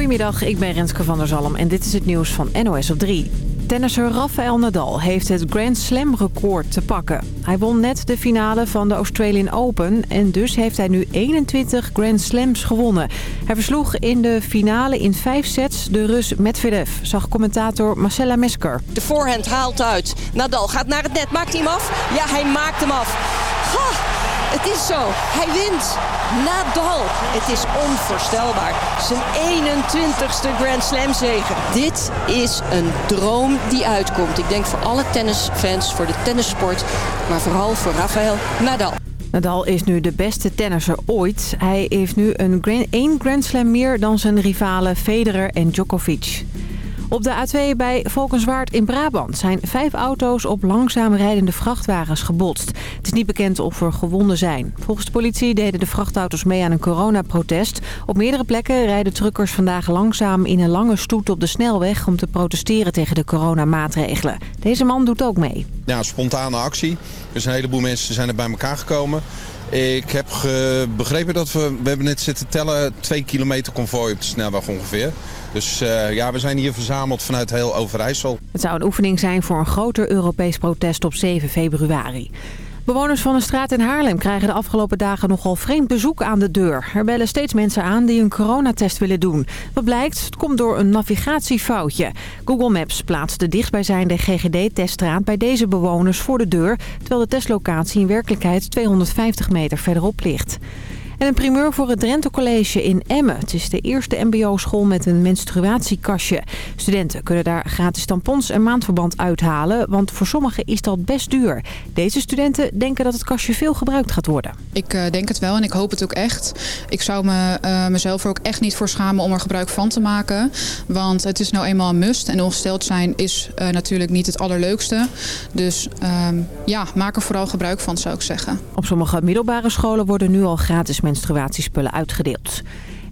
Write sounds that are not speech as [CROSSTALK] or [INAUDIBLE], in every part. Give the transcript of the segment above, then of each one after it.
Goedemiddag, ik ben Renske van der Zalm en dit is het nieuws van NOS op 3. Tennisser Rafael Nadal heeft het Grand Slam record te pakken. Hij won net de finale van de Australian Open en dus heeft hij nu 21 Grand Slams gewonnen. Hij versloeg in de finale in vijf sets de Rus Medvedev, zag commentator Marcella Mesker. De voorhand haalt uit. Nadal gaat naar het net. Maakt hij hem af? Ja, hij maakt hem af. Het is zo. Hij wint. Nadal. Het is onvoorstelbaar. Zijn 21ste Grand Slam zegen. Dit is een droom die uitkomt. Ik denk voor alle tennisfans, voor de tennissport, maar vooral voor Rafael Nadal. Nadal is nu de beste tennisser ooit. Hij heeft nu een één Grand Slam meer dan zijn rivalen Federer en Djokovic. Op de A2 bij Valkenswaard in Brabant zijn vijf auto's op langzaam rijdende vrachtwagens gebotst. Het is niet bekend of er gewonden zijn. Volgens de politie deden de vrachtauto's mee aan een coronaprotest. Op meerdere plekken rijden truckers vandaag langzaam in een lange stoet op de snelweg... om te protesteren tegen de coronamaatregelen. Deze man doet ook mee. Ja, spontane actie. Dus een heleboel mensen zijn er bij elkaar gekomen. Ik heb begrepen dat we, we hebben net zitten tellen, twee kilometer konvooi op de snelweg ongeveer. Dus uh, ja, we zijn hier verzameld vanuit heel Overijssel. Het zou een oefening zijn voor een groter Europees protest op 7 februari. Bewoners van een straat in Haarlem krijgen de afgelopen dagen nogal vreemd bezoek aan de deur. Er bellen steeds mensen aan die een coronatest willen doen. Wat blijkt? Het komt door een navigatiefoutje. Google Maps plaatst de dichtstbijzijnde GGD-teststraat bij deze bewoners voor de deur... terwijl de testlocatie in werkelijkheid 250 meter verderop ligt. En een primeur voor het Drenthe College in Emmen. Het is de eerste mbo-school met een menstruatiekastje. Studenten kunnen daar gratis tampons en maandverband uithalen, want voor sommigen is dat best duur. Deze studenten denken dat het kastje veel gebruikt gaat worden. Ik uh, denk het wel en ik hoop het ook echt. Ik zou me, uh, mezelf er ook echt niet voor schamen om er gebruik van te maken. Want het is nou eenmaal een must en ongesteld zijn is uh, natuurlijk niet het allerleukste. Dus ja, maak er vooral gebruik van zou ik zeggen. Op sommige middelbare scholen worden nu al gratis menstruatiespullen uitgedeeld.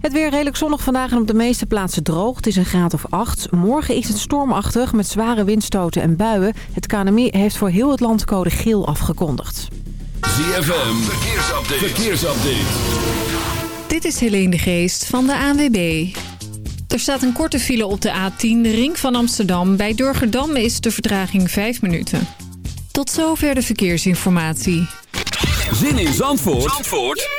Het weer redelijk zonnig vandaag en op de meeste plaatsen droog. Het is een graad of 8. Morgen is het stormachtig met zware windstoten en buien. Het KNMI heeft voor heel het land code geel afgekondigd. ZFM, verkeersupdate. verkeersupdate. Dit is Helene de Geest van de ANWB. Er staat een korte file op de A10, de ring van Amsterdam. Bij Durgerdam is de verdraging 5 minuten. Tot zover de verkeersinformatie. Zin in Zandvoort? Zandvoort?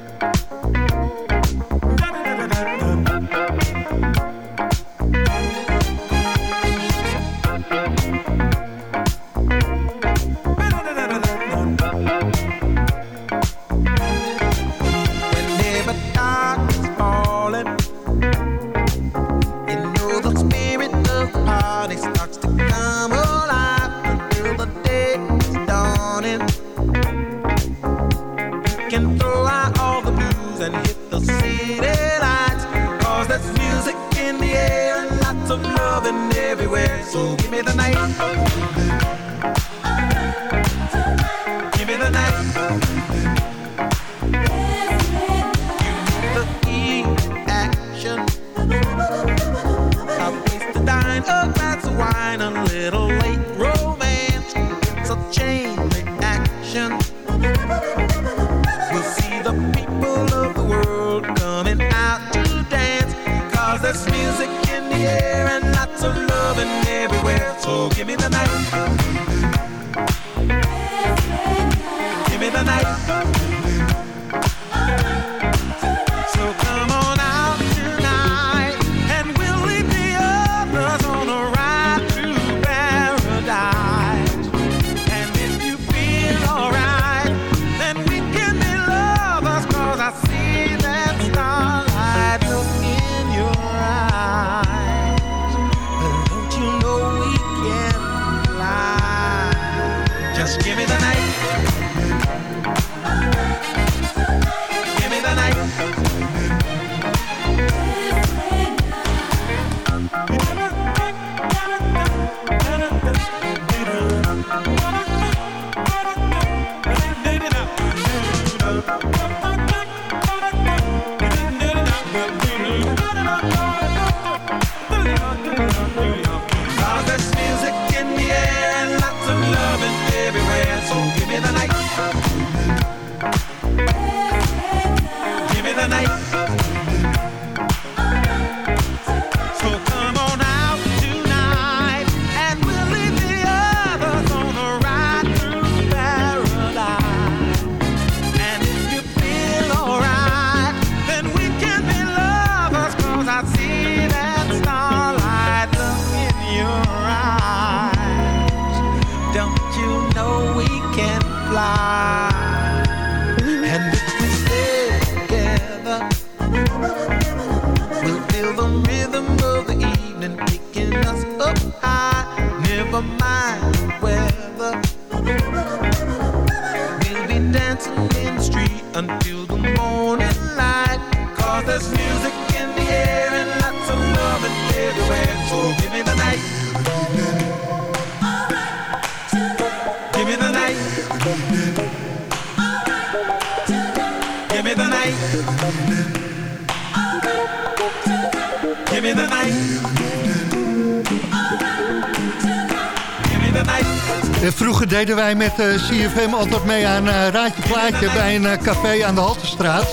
Vroeger deden wij met eh, CFM altijd mee aan eh, Raadje Plaatje bij een eh, café aan de Haltestraat.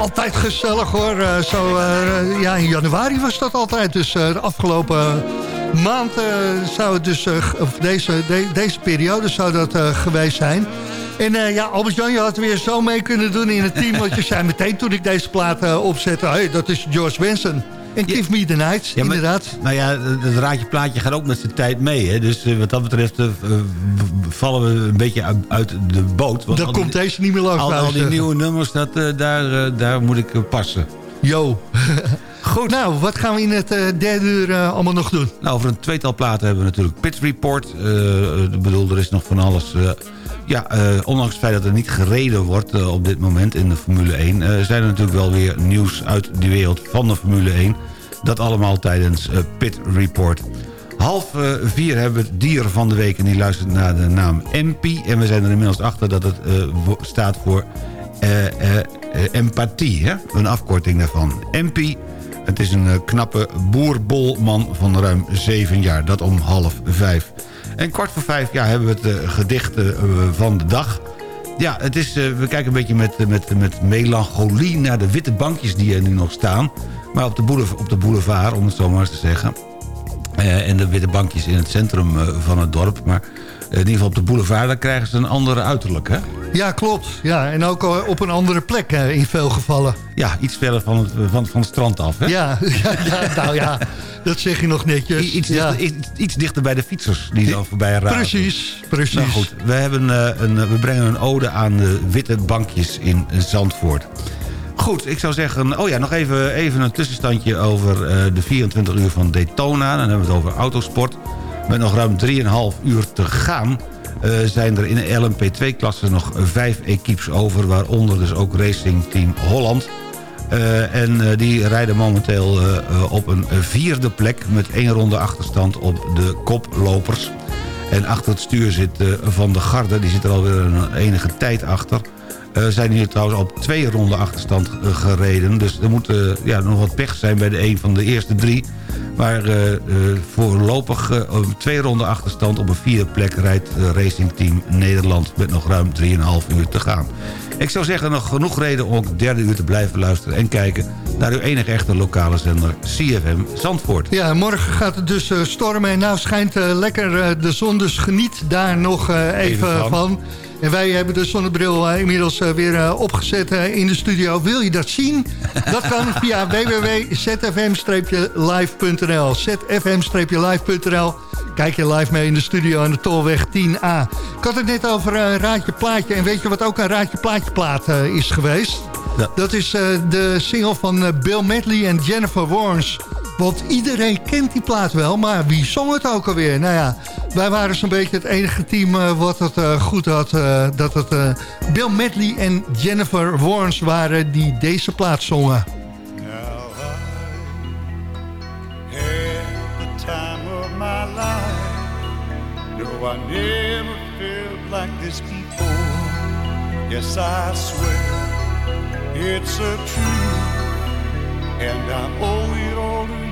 Altijd gezellig hoor. Eh, zo, eh, ja, in januari was dat altijd. Dus eh, de afgelopen maand eh, zou het dus, eh, of deze, de- deze periode zou dat eh, geweest zijn. En eh, ja, Albert-Jan, je had weer zo mee kunnen doen in het team. want je zei meteen toen ik deze plaat eh, opzette... Hey, dat is George Benson. En Give Me The Night, Ja, maar- inderdaad. Nou ja, het raadje plaatje gaat ook met zijn tijd mee. Hè? Dus eh, wat dat betreft eh, vallen we een beetje uit, uit de boot. Want die- komt deze niet meer langs. Al, al die nieuwe nummers, dat, eh, daar, daar moet ik passen. Yo. [LAUGHS] Goed. Nou, wat gaan we in het derde uur allemaal nog doen? Nou, over een tweetal platen hebben we natuurlijk Pit Report. Ik bedoel, er is nog van alles... ja, eh, ondanks het feit dat er niet gereden wordt eh, op dit moment in de Formule 1... eh, zijn er natuurlijk wel weer nieuws uit de wereld van de Formule 1. Dat allemaal tijdens Pit Report. Half vier hebben we het dier van de week en die luistert naar de naam MP. En we zijn er inmiddels achter dat het staat voor empathie. Hè? Een afkorting daarvan. MP het is een knappe boerbolman van ruim zeven jaar. Dat om half vijf. En kwart voor vijf ja, hebben we het eh, gedicht eh, van de dag. Ja, het is, eh, we kijken een beetje met, met, met melancholie naar de witte bankjes die er nu nog staan. Maar op de, boulevard, op de boulevard, om het zo maar eens te zeggen. En de witte bankjes in het centrum van het dorp. Maar in ieder geval op de boulevard, daar krijgen ze een andere uiterlijk, hè? Ja, klopt. Ja, en ook eh, op een andere plek eh, in veel gevallen. Ja, iets verder van het, van, van het strand af, hè? Ja, ja, [LAUGHS] ja, nou ja, dat zeg je nog netjes. I- Iets, ja. dichter, iets, iets dichter bij de fietsers die dan voorbij raken. Precies, precies. Nou goed, we, hebben, eh, een, we brengen een ode aan de witte bankjes in Zandvoort. Goed, ik zou zeggen... Oh ja, nog even, even een tussenstandje over eh, de 24 uur van Daytona. Dan hebben we het over autosport. Met nog ruim 3,5 uur te gaan... eh, zijn er in de LMP2-klasse nog vijf equipes over... waaronder dus ook Racing Team Holland... Eh, en eh, die rijden momenteel op een vierde plek... met één ronde achterstand op de koplopers. En achter het stuur zit Van de Garde, die zit er alweer een enige tijd achter. Eh zijn hier trouwens op twee ronden achterstand eh, gereden. Dus er moet eh, ja, nog wat pech zijn bij de een van de eerste drie. Maar voorlopig op twee ronden achterstand op een vierde plek... rijdt Racing Team Nederland met nog ruim 3,5 uur te gaan. Ik zou zeggen, nog genoeg reden om ook derde uur te blijven luisteren... en kijken naar uw enige echte lokale zender CFM Zandvoort. Ja, morgen gaat het dus stormen en nou schijnt lekker de zon, dus geniet daar nog even, Even van. van. En wij hebben de zonnebril eh, inmiddels eh, weer eh, opgezet in de studio. Wil je dat zien? Dat kan [LAUGHS] via www.zfm-live.nl zfm-live.nl Kijk je live mee in de studio aan de Tolweg 10A. Ik had het net over een raadje plaatje. En weet je wat ook een raadje plaatje plaat is geweest? Ja. Dat is de single van Bill Medley en Jennifer Warnes. Want iedereen kent die plaat wel, maar wie zong het ook alweer? Nou ja, wij waren zo'n beetje het enige team eh, wat het eh, goed had. eh, dat het Bill Medley en Jennifer Warnes waren die deze plaat zongen. Yes, I swear it's a and I owe it all to.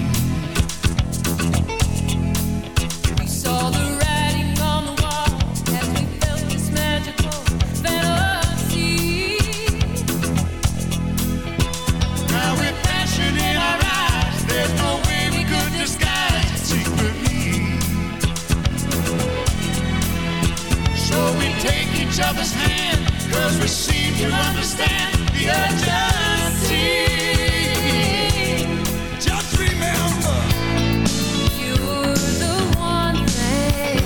hand. Cause we seem to understand the urgency. Just remember. You're the one thing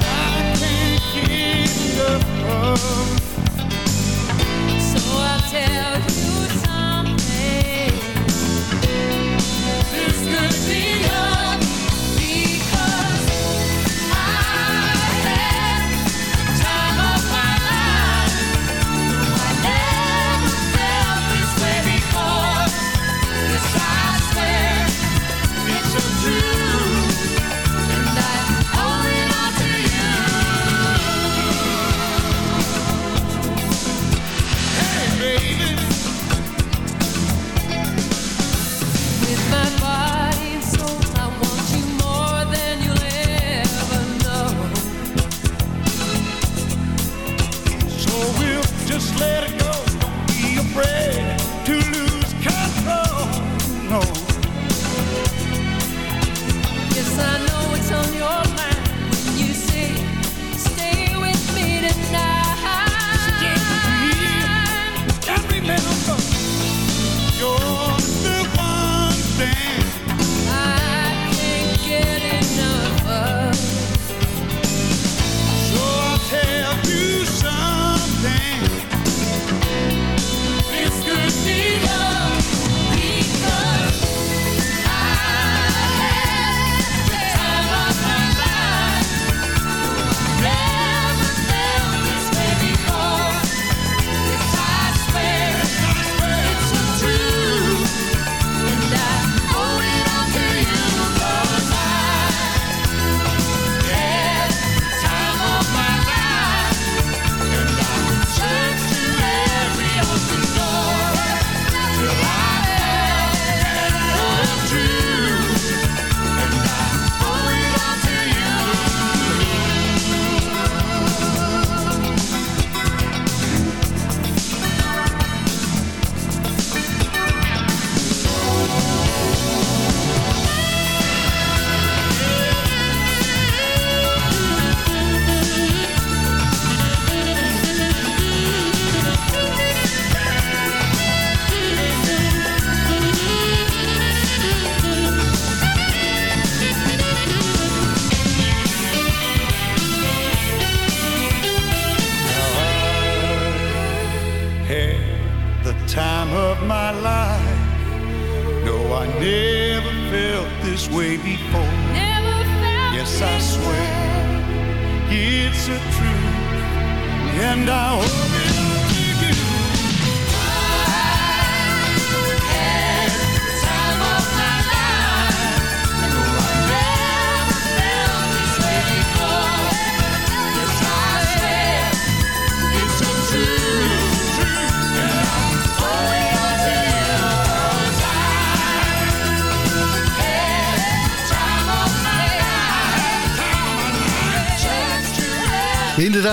I can't. So I'll tell you.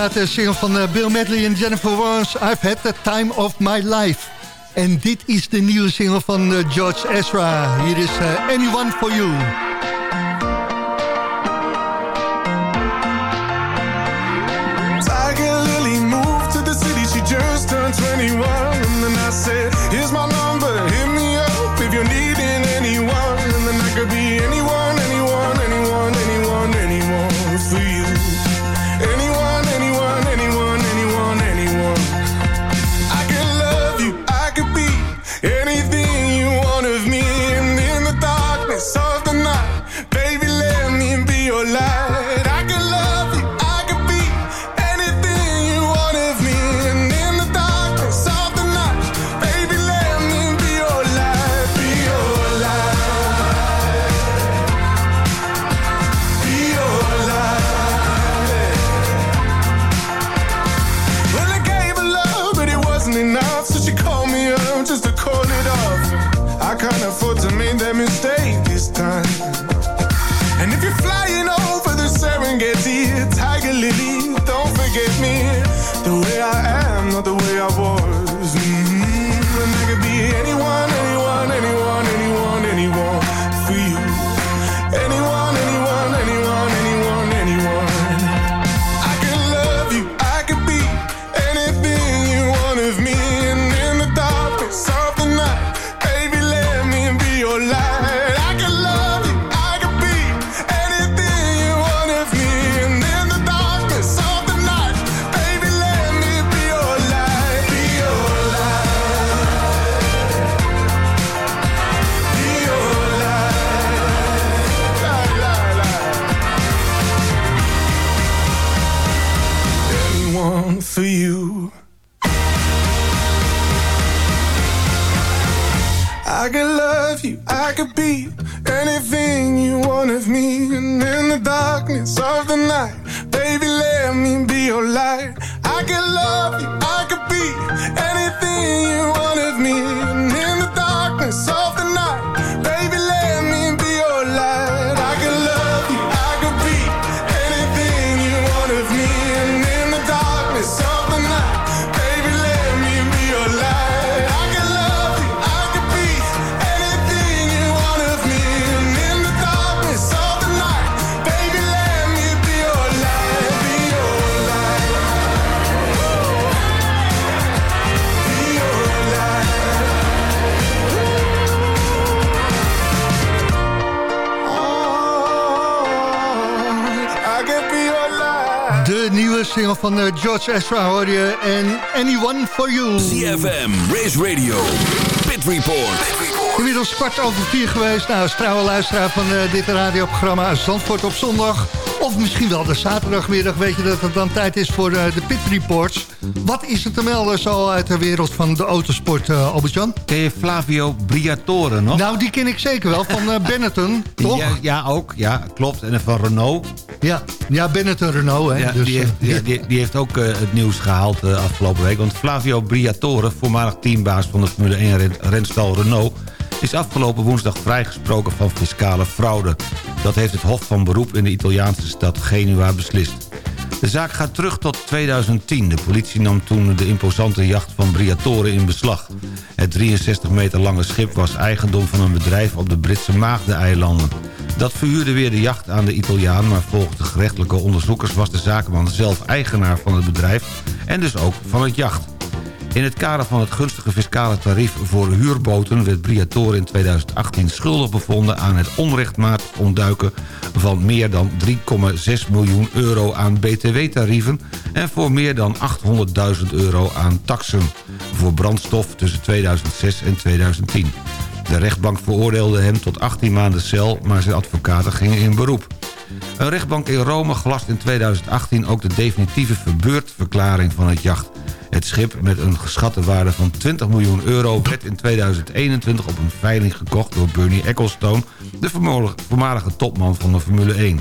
inderdaad de single van eh, Bill Medley en Jennifer Warnes. I've had the time of my life. En dit is de nieuwe single van eh, George Ezra. Hier is Anyone for You. Not the way I was. Single van eh, George Ezra hoor je en Anyone For You. CFM, Race Radio, Pit Report. Inmiddels kwart over vier geweest. Nou, als trouwe luisteraar van eh, dit radioprogramma Zandvoort op zondag. Of misschien wel de zaterdagmiddag. Weet je dat het dan tijd is voor eh, de Pit Reports. Wat is er te melden zo uit de wereld van de autosport, Albert-Jan? Ken je Flavio Briatore nog? Nou, die ken ik zeker wel, van eh, Benetton, [LAUGHS] toch? Ja, ja, ook. Ja, klopt. En van Renault. Ja, ja Benetton Renault, hè? Ja, dus, die, heeft, eh, ja, die, die heeft ook het nieuws gehaald afgelopen week. Want Flavio Briatore, voormalig teambaas van de Formule 1 ren- renstal Renault... is afgelopen woensdag vrijgesproken van fiscale fraude. Dat heeft het Hof van Beroep in de Italiaanse stad Genua beslist. De zaak gaat terug tot 2010. De politie nam toen de imposante jacht van Briatore in beslag. Het 63 meter lange schip was eigendom van een bedrijf op de Britse Maagdeneilanden. Dat verhuurde weer de jacht aan de Italiaan... maar volgens de gerechtelijke onderzoekers was de zakenman zelf eigenaar van het bedrijf... en dus ook van het jacht. In het kader van het gunstige fiscale tarief voor huurboten... werd Briatore in 2018 schuldig bevonden aan het onrechtmatig ontduiken... van meer dan 3,6 miljoen euro aan btw-tarieven... en voor meer dan 800.000 euro aan taxen... voor brandstof tussen 2006 en 2010. De rechtbank veroordeelde hem tot 18 maanden cel... maar zijn advocaten gingen in beroep. Een rechtbank in Rome gelast in 2018 ook de definitieve verbeurdverklaring van het jacht. Het schip met een geschatte waarde van 20 miljoen euro... werd in 2021 op een veiling gekocht door Bernie Ecclestone... de voormalige- topman van de Formule 1.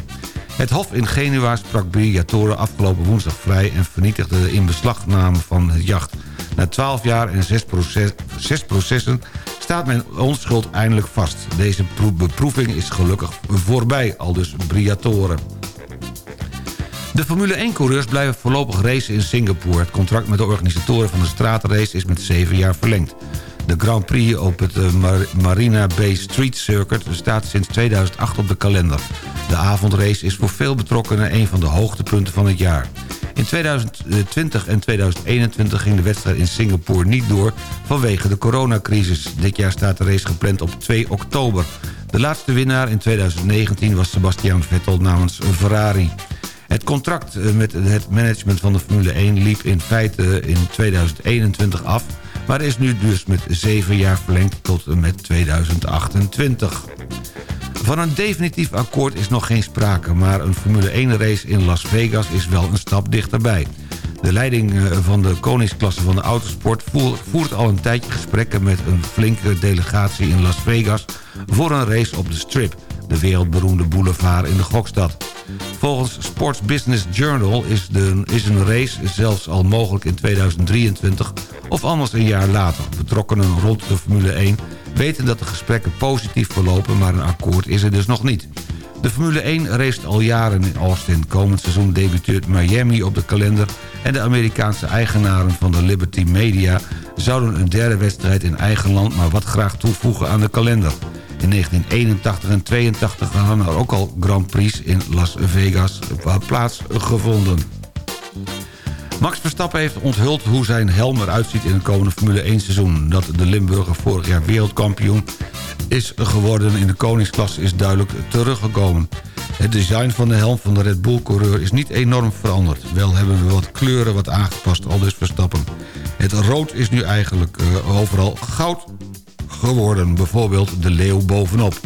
Het Hof in Genua sprak Briatore afgelopen woensdag vrij... en vernietigde de inbeslagname van het jacht. Na 12 jaar en 6, proces, zes processen staat mijn onschuld eindelijk vast. Deze pro- beproeving is gelukkig voorbij, al dus Briatore. De Formule 1-coureurs blijven voorlopig racen in Singapore. Het contract met de organisatoren van de straatrace is met 7 jaar verlengd. De Grand Prix op het eh, Mar- Marina Bay Street Circuit staat sinds 2008 op de kalender. De avondrace is voor veel betrokkenen een van de hoogtepunten van het jaar. In 2020 en 2021 ging de wedstrijd in Singapore niet door vanwege de coronacrisis. Dit jaar staat de race gepland op 2 oktober. De laatste winnaar in 2019 was Sebastian Vettel namens Ferrari. Het contract eh, met het management van de Formule 1 liep in feite in 2021 af... maar is nu dus met 7 jaar verlengd tot en met 2028. Van een definitief akkoord is nog geen sprake... maar een Formule 1-race in Las Vegas is wel een stap dichterbij. De leiding eh, van de koningsklasse van de autosport voer- voert al een tijdje gesprekken... met een flinke delegatie in Las Vegas voor een race op de Strip... de wereldberoemde boulevard in de gokstad. Volgens Sports Business Journal is, de, is een race zelfs al mogelijk in 2023... of anders een jaar later. Betrokkenen rond de Formule 1 weten dat de gesprekken positief verlopen... maar een akkoord is er dus nog niet. De Formule 1 race al jaren in Austin. Komend seizoen debuteert Miami op de kalender... en de Amerikaanse eigenaren van de Liberty Media... zouden een derde wedstrijd in eigen land... maar wat graag toevoegen aan de kalender. In 1981 en 82 hadden er ook al Grand Prix in Las Vegas plaatsgevonden. Max Verstappen heeft onthuld hoe zijn helm eruit ziet in het komende Formule 1 seizoen. Dat de Limburger vorig jaar wereldkampioen is geworden in de koningsklasse is duidelijk teruggekomen. Het design van de helm van de Red Bull-coureur is niet enorm veranderd. Wel hebben we wat kleuren wat aangepast, al dus Verstappen. Het rood is nu eigenlijk uh, overal goud geworden. Bijvoorbeeld de leeuw bovenop.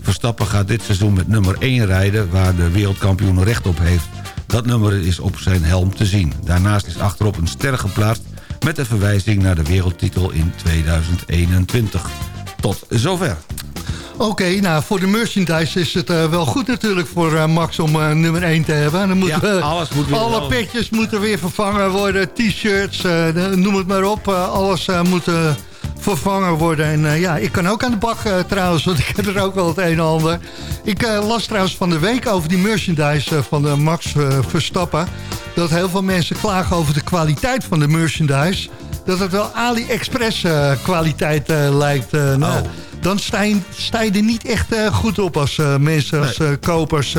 Verstappen gaat dit seizoen met nummer 1 rijden... waar de wereldkampioen recht op heeft. Dat nummer is op zijn helm te zien. Daarnaast is achterop een ster geplaatst... met een verwijzing naar de wereldtitel in 2021. Tot zover. Oké, nou voor de merchandise is het uh, wel goed natuurlijk voor uh, Max om uh, nummer 1 te hebben. Dan moet, ja, alles moet weer alle petjes moeten weer vervangen worden, t-shirts, noem het maar op. alles moet vervangen worden. En ja, ik kan ook aan de bak trouwens, want ik heb er ook wel het een en ander. Ik las trouwens van de week over die merchandise van Max Verstappen. Dat heel veel mensen klagen over de kwaliteit van de merchandise. Dat het wel AliExpress kwaliteit lijkt. Nou, oh dan sta je, sta je er niet echt uh, goed op als uh, mensen, als uh, kopers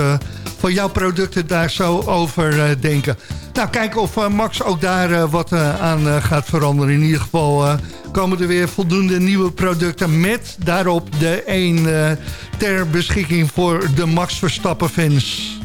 van jouw producten daar zo over denken. Nou, kijken of Max ook daar wat aan gaat veranderen. In ieder geval komen er weer voldoende nieuwe producten met daarop de 1 ter beschikking voor de Max Verstappen fans.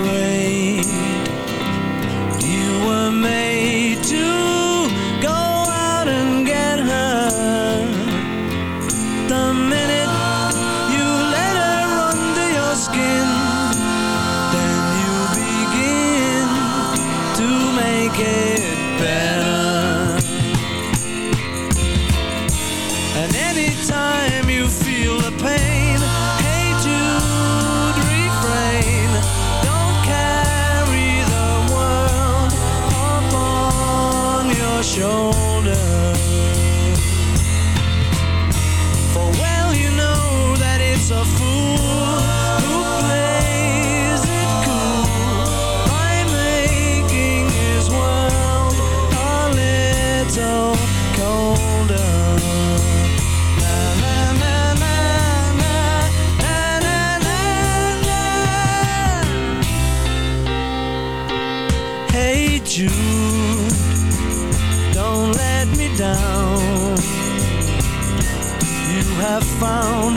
play. Have found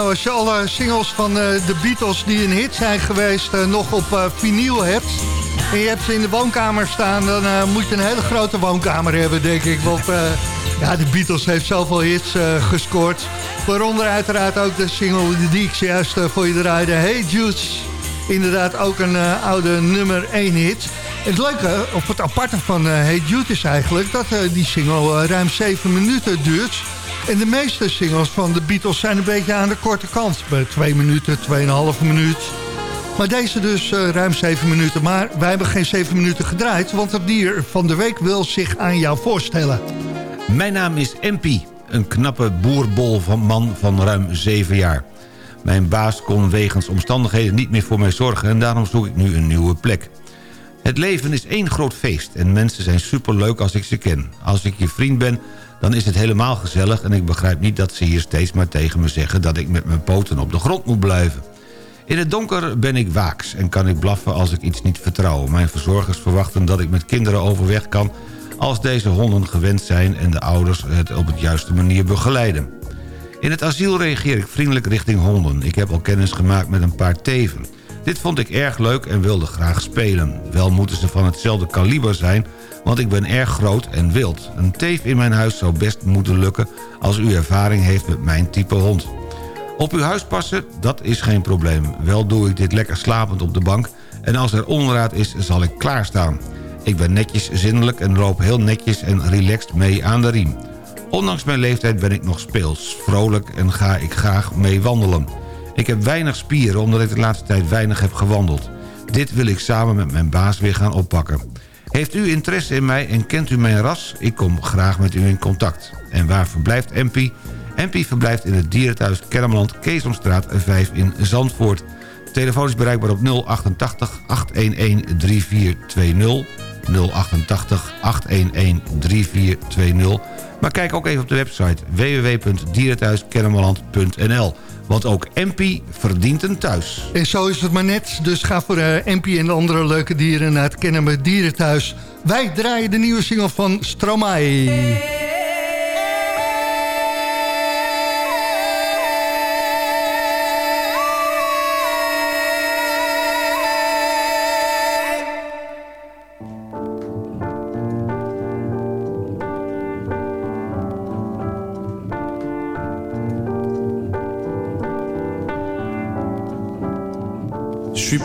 Als je alle singles van eh, de Beatles die een hit zijn geweest... eh, nog op eh, vinyl hebt... en je hebt ze in de woonkamer staan... dan moet je een hele grote woonkamer hebben, denk ik. Want ja, de Beatles heeft zoveel hits gescoord. Waaronder uiteraard ook de single die ik zojuist eh, voor je draaide. Hey Jude. Inderdaad ook een oude nummer 1 hit. Het leuke, of het aparte van Hey Jude is eigenlijk... dat die single ruim 7 minuten duurt... En de meeste singles van de Beatles zijn een beetje aan de korte kant. Bij 2 minuten, 2,5 minuut. Maar deze dus eh, ruim 7 minuten. Maar wij hebben geen 7 minuten gedraaid, want het dier van de week wil zich aan jou voorstellen. Mijn naam is Empie, een knappe boerbol van man van ruim 7 jaar. Mijn baas kon wegens omstandigheden niet meer voor mij zorgen... en daarom zoek ik nu een nieuwe plek. Het leven is één groot feest en mensen zijn superleuk als ik ze ken. Als ik je vriend ben, dan is het helemaal gezellig... en ik begrijp niet dat ze hier steeds maar tegen me zeggen... dat ik met mijn poten op de grond moet blijven. In het donker ben ik waaks en kan ik blaffen als ik iets niet vertrouw. Mijn verzorgers verwachten dat ik met kinderen overweg kan... als deze honden gewend zijn en de ouders het op het juiste manier begeleiden. In het asiel reageer ik vriendelijk richting honden. Ik heb al kennis gemaakt met een paar teven. Dit vond ik erg leuk en wilde graag spelen. Wel moeten ze van hetzelfde kaliber zijn, want ik ben erg groot en wild. Een teef in mijn huis zou best moeten lukken als u ervaring heeft met mijn type hond. Op uw huis passen, dat is geen probleem. Wel doe ik dit lekker slapend op de bank... en als er onraad is, zal ik klaarstaan. Ik ben netjes zinnelijk en loop heel netjes en relaxed mee aan de riem. Ondanks mijn leeftijd ben ik nog speels, vrolijk en ga ik graag mee wandelen. Ik heb weinig spieren omdat ik de laatste tijd weinig heb gewandeld. Dit wil ik samen met mijn baas weer gaan oppakken. Heeft u interesse in mij en kent u mijn ras? Ik kom graag met u in contact. En waar verblijft MP? MP verblijft in het dierenthuis Kennemerland, Keesomstraat 5 in Zandvoort. Telefoon is bereikbaar op 088 811 3420. 088 811 3420. Maar kijk ook even op de website www.dierenthuiskennemerland.nl. Want ook MP verdient een thuis. En zo is het maar net. Dus ga voor uh, MP en de andere leuke dieren naar het Kennemer Dierenthuis. Wij draaien de nieuwe single van Stromae.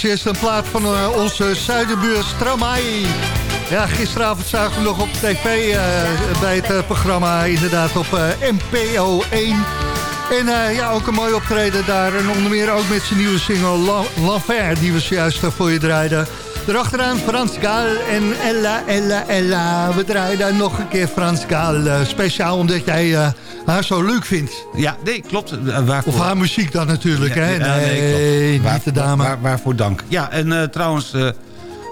Als eerste een plaat van eh, onze zuidenbuur Stramai. Ja, gisteravond zagen we nog op tv eh, bij het eh, programma inderdaad op NPO 1. En ja, ook een mooi optreden daar. En onder meer ook met zijn nieuwe single L'Enfer, die we zojuist voor je draaiden. Erachteraan Frans Gaal en Ella, Ella, Ella. We draaien nog een keer Frans Gaal. eh, speciaal omdat jij eh, haar zo leuk vindt. Ja, nee, klopt. Eh, Waarvoor... Of haar muziek dan natuurlijk, hè? Nee, niet de dame. Waar, waarvoor dank. Ja, en trouwens...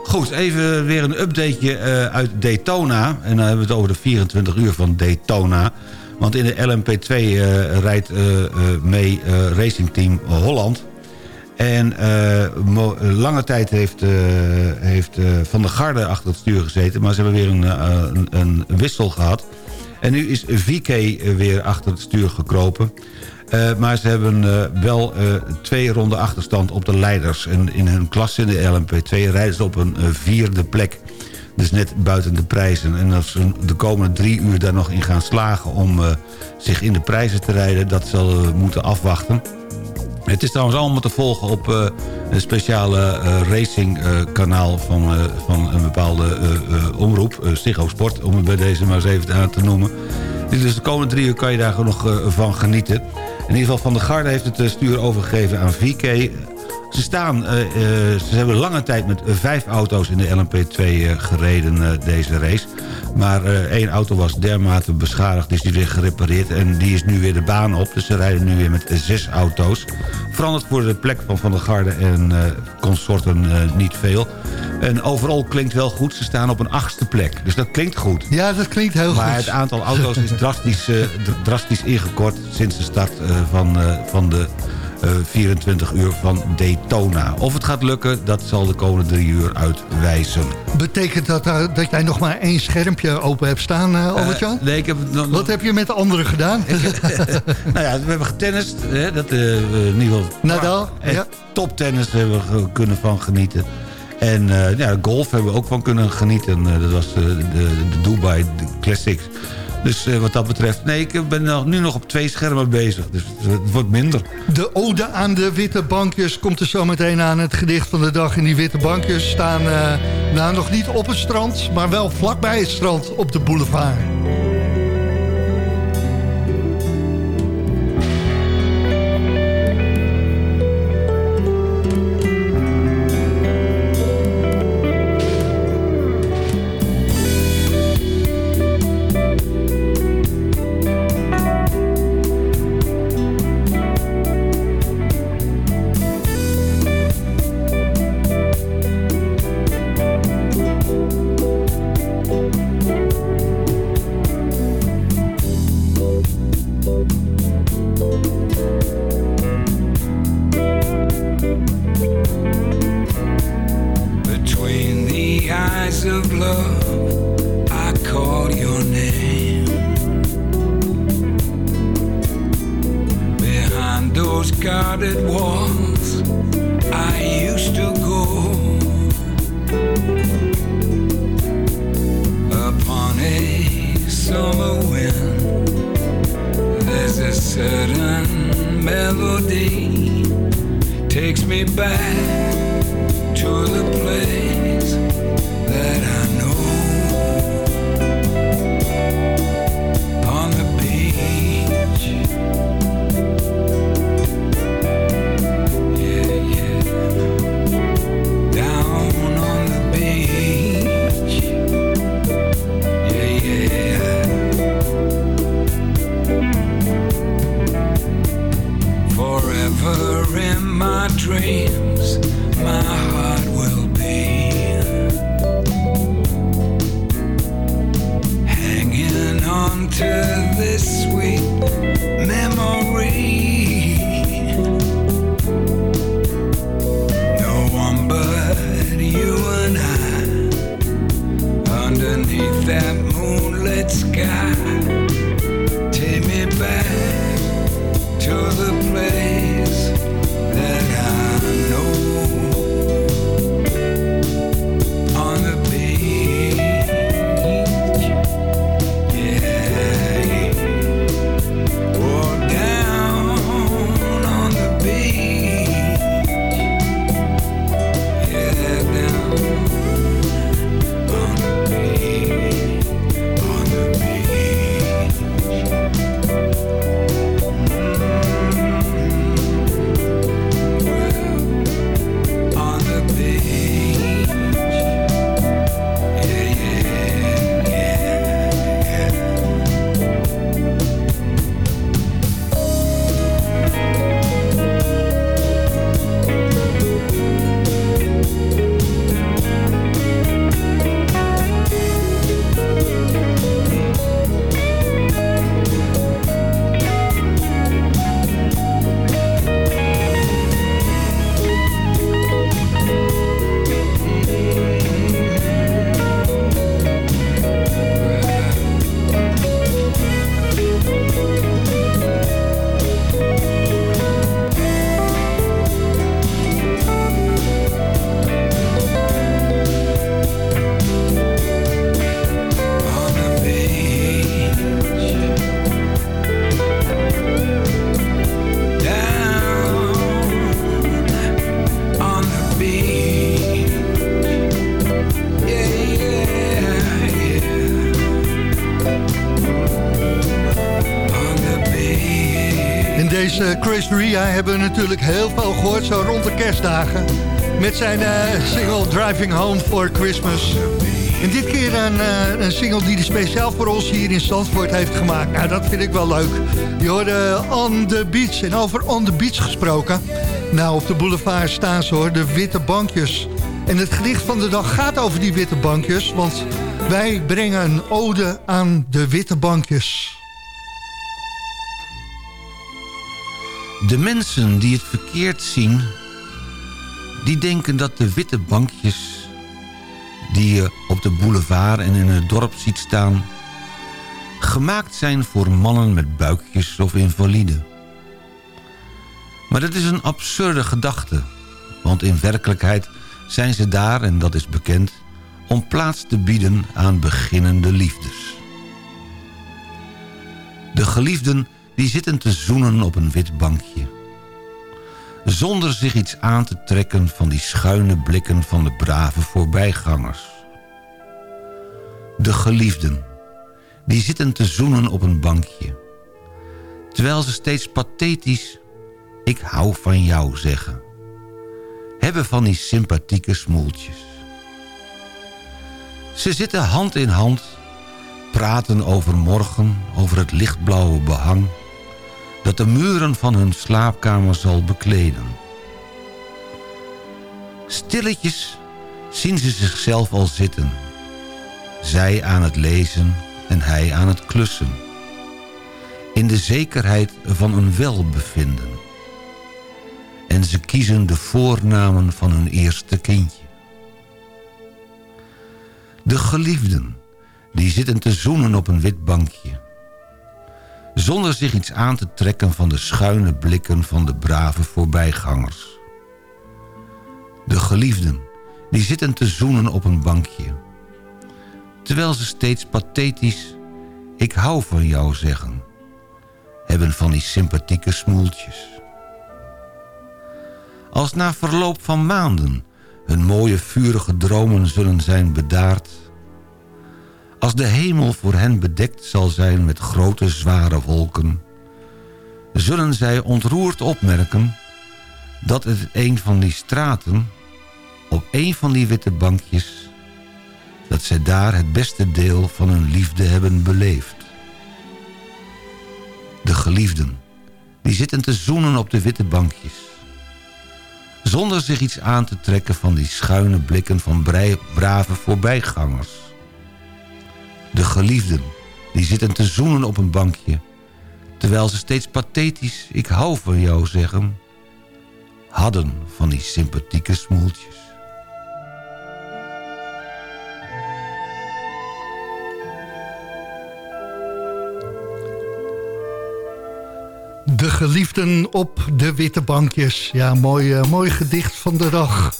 goed, even weer een updateje uit Daytona. En dan hebben we het over de 24 uur van Daytona. Want in de LMP2 eh, rijdt mee Racing Team Holland. En eh, lange tijd heeft, eh, heeft eh, Van der Garde achter het stuur gezeten... maar ze hebben weer een, een, wissel gehad. En nu is VK weer achter het stuur gekropen. Maar ze hebben wel twee ronden achterstand op de leiders. En in hun klasse in de LMP2 rijden ze op een vierde plek. Dus net buiten de prijzen. En als ze de komende drie uur daar nog in gaan slagen... om zich in de prijzen te rijden, dat zullen we moeten afwachten. Het is trouwens allemaal te volgen op eh, een speciale eh, racingkanaal van, eh, van een bepaalde omroep. Ziggo Sport, om het bij deze maar eens even aan te noemen. Dus de komende drie uur kan je daar nog van genieten. In ieder geval Van der Garde heeft het stuur overgegeven aan VK. Ze staan, ze hebben lange tijd met vijf auto's in de LMP2 eh, gereden, deze race. Maar eh, één auto was dermate beschadigd, is die weer gerepareerd. En die is nu weer de baan op, dus ze rijden nu weer met zes auto's. Verandert voor de plek van Van der Garde en eh, consorten eh, niet veel. En overal klinkt wel goed, ze staan op een achtste plek. Dus dat klinkt goed. Ja, dat klinkt heel Maar goed. het aantal auto's is drastisch, dr- drastisch ingekort sinds de start van, van de 24 uur van Daytona. Of het gaat lukken, dat zal de komende drie uur uitwijzen. Betekent dat uh, dat jij nog maar één schermpje open hebt staan, uh, Albert-Jan? Uh, nee, ik heb... nog- Wat heb je met de anderen gedaan? [LAUGHS] nou ja, we hebben getennist. Hè, dat, uh, in ieder geval... Nadal, en ja. Toptennis hebben we kunnen van genieten. En ja, golf hebben we ook van kunnen genieten. Dat was de, de Dubai Classics. Dus uh, wat dat betreft... Nee, ik ben nu nog op twee schermen bezig. Dus het wordt minder. De ode aan de witte bankjes komt er zo meteen aan het gedicht van de dag. En die witte bankjes staan uh, nou, nog niet op het strand... maar wel vlakbij het strand op de boulevard. Ria hebben we natuurlijk heel veel gehoord, zo rond de kerstdagen. Met zijn eh, single Driving Home for Christmas. En dit keer een, eh, een single die hij speciaal voor ons hier in Zandvoort heeft gemaakt. Nou, dat vind ik wel leuk. Je hoorde On The Beach. En over On The Beach gesproken. Nou, op de boulevard staan ze hoor, de witte bankjes. En het gedicht van de dag gaat over die witte bankjes. Want wij brengen een ode aan de witte bankjes. De mensen die het verkeerd zien... die denken dat de witte bankjes... die je op de boulevard en in het dorp ziet staan... gemaakt zijn voor mannen met buikjes of invaliden. Maar dat is een absurde gedachte. Want in werkelijkheid zijn ze daar, en dat is bekend... om plaats te bieden aan beginnende liefdes. De geliefden die zitten te zoenen op een wit bankje. Zonder zich iets aan te trekken van die schuine blikken van de brave voorbijgangers. De geliefden, die zitten te zoenen op een bankje. Terwijl ze steeds pathetisch, ik hou van jou zeggen. Hebben van die sympathieke smoeltjes. Ze zitten hand in hand, praten over morgen, over het lichtblauwe behang dat de muren van hun slaapkamer zal bekleden. Stilletjes zien ze zichzelf al zitten. Zij aan het lezen en hij aan het klussen. In de zekerheid van een welbevinden. En ze kiezen de voornamen van hun eerste kindje. De geliefden, die zitten te zoenen op een wit bankje. Zonder zich iets aan te trekken van de schuine blikken van de brave voorbijgangers. De geliefden, die zitten te zoenen op een bankje. Terwijl ze steeds pathetisch, ik hou van jou zeggen. Hebben van die sympathieke smoeltjes. Als na verloop van maanden hun mooie vurige dromen zullen zijn bedaard... als de hemel voor hen bedekt zal zijn met grote zware wolken... zullen zij ontroerd opmerken dat het een van die straten... op een van die witte bankjes... dat zij daar het beste deel van hun liefde hebben beleefd. De geliefden, die zitten te zoenen op de witte bankjes zonder zich iets aan te trekken van die schuine blikken van brave voorbijgangers. De geliefden, die zitten te zoenen op een bankje... terwijl ze steeds pathetisch ik hou van jou zeggen... hadden van die sympathieke smoeltjes. De geliefden op de witte bankjes. Ja, mooi, eh, mooi gedicht van de dag.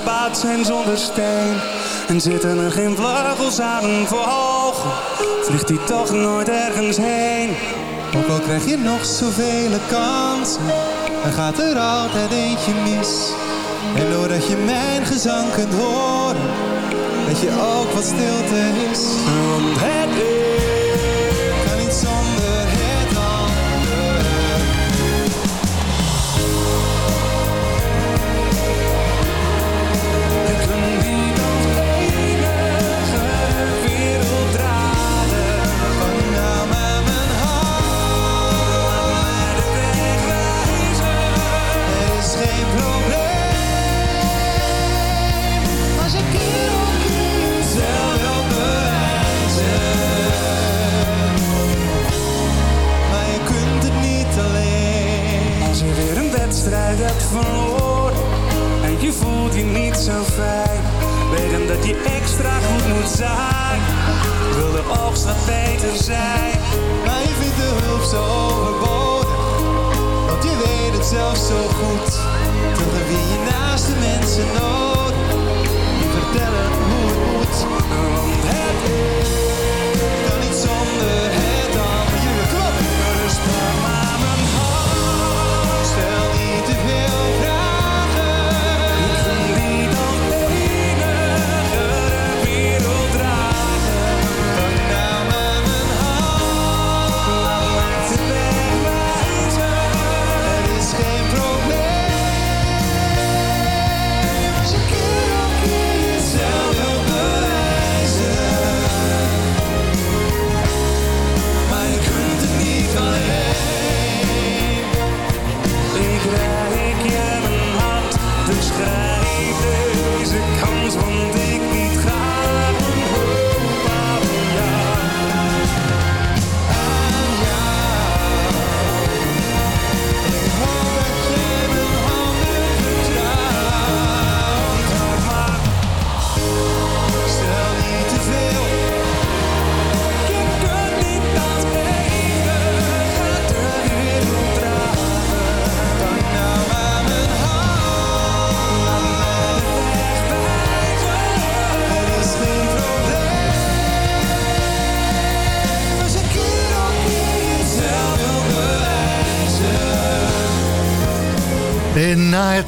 Gebouwd zijn zonder steen. En zitten er geen vleugels aan voor ogen, vliegt hij toch nooit ergens heen. Ook al krijg je nog zoveel kansen, er gaat er altijd eentje mis. En doordat je mijn gezang kunt horen, weet je ook wat stilte is. Want het ik wedstrijd hebt verloren en je voelt je niet zo fijn, weten dat je extra goed moet zijn. Wil de oogst wat beter zijn, Maar je vindt de hulp zo overbodig. Want je weet het zelf zo goed. Toch heb je naast de mensen nodig. Die vertellen hoe het moet. Want het Kan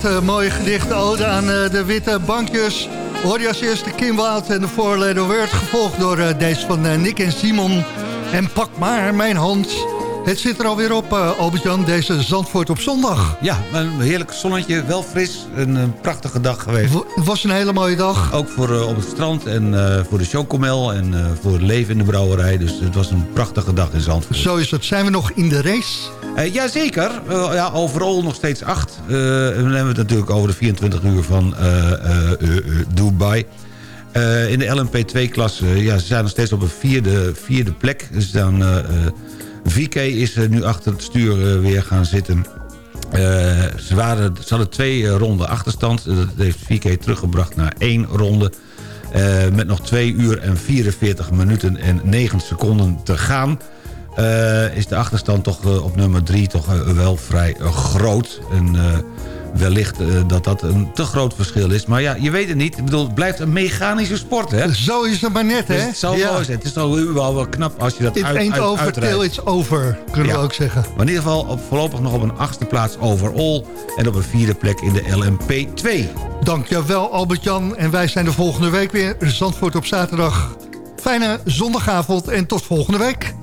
Het eh, mooie gedicht Ode aan eh, de witte bankjes... hoor je als eerste Kim en de Four Letter Word... gevolgd door eh, deze van Nick en Simon. En pak maar mijn hand. Het zit er alweer op, eh Albert-Jan, deze Zandvoort op zondag. Ja, een heerlijk zonnetje, wel fris. Een, prachtige dag geweest. Het was een hele mooie dag. Ook voor op het strand en voor de chocomel en voor het leven in de brouwerij. Dus het was een prachtige dag in Zandvoort. Zo is het. Zijn we nog in de race? Eh, Jazeker, uh, ja, overal nog steeds acht. Eh, en dan hebben we het natuurlijk over de 24 uur van eh, eh, eh, eh, Dubai. Eh, in de LMP2-klasse, ja, ze zijn nog steeds op een vierde, vierde plek. Eh, eh, VK is nu achter het stuur eh, weer gaan zitten. Eh, ze, waren, ze hadden twee eh, ronden achterstand. Dat heeft VK teruggebracht naar één ronde. Eh, met nog 2 uur en 44 minuten en 9 seconden te gaan... Eh, is de achterstand toch eh, op nummer 3 toch eh, wel vrij groot. En wellicht dat dat een te groot verschil is. Maar ja, je weet het niet. Ik bedoel, het blijft een mechanische sport, hè? Zo is het maar net, hè? Dus het Ja. Het is al überhaupt wel knap als je dat It uit, ain't uit, over till it's over, kunnen Ja. we ook zeggen. Maar in ieder geval op, voorlopig nog op een achtste plaats overall... en op een vierde plek in de LMP2. Dankjewel Albert-Jan. En wij zijn de volgende week weer. Zandvoort op zaterdag. Fijne zondagavond en tot volgende week.